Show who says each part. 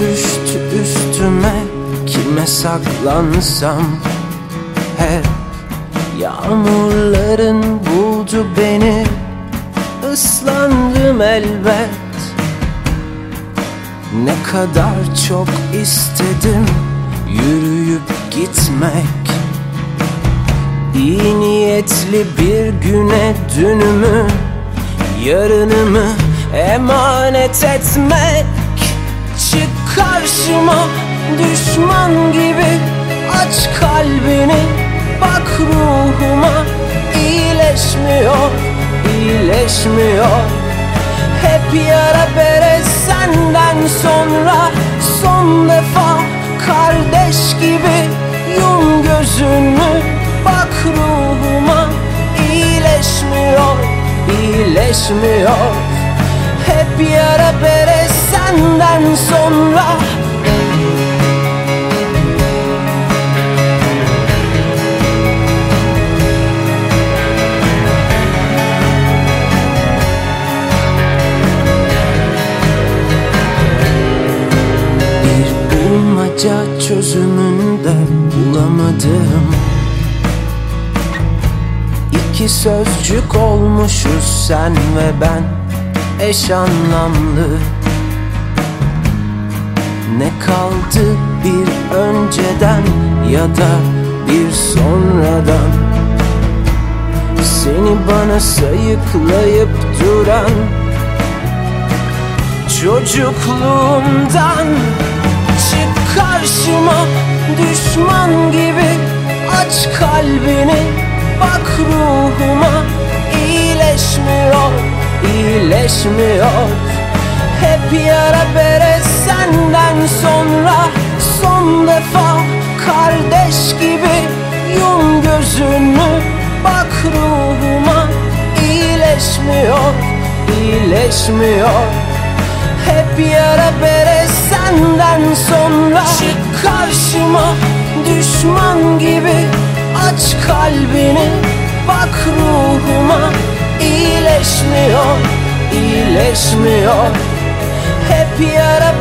Speaker 1: düştü üstüme. Kime saklansam? Hep Yağmurların buldu beni. Islandım elbet. Ne kadar çok istedim Yürüyüp gitmek. İyi niyetli bir güne dünümü Yarınımı emanet etmek Çık karşıma düşman gibi. Aç kalbini bak ruhuma. İyileşmiyor, iyileşmiyor. Hep yara bere senden sonra. Son defa kardeş gibi. Yum gözünü Bak ruhuma. İyileşmiyor, iyileşmiyor. Hep yara bere sonra. Bir bulmaca çözümünde bulamadım. İki sözcük olmuşuz sen ve ben eş anlamlı Ne kaldı bir önceden ya da bir sonradan? Seni bana sayıklayıp duran Çocukluğumdan çık karşıma düşman gibi Aç kalbini bak ruhuma iyileşmiyor, iyileşmiyor. Hep yara bere senden sonra Son defa kardeş gibi yum gözünü Bak ruhuma iyileşmiyor, iyileşmiyor. Hep yara bere senden sonra Çık. karşıma düşman gibi Aç kalbini bak ruhuma iyileşmiyor, iyileşmiyor. Hep yara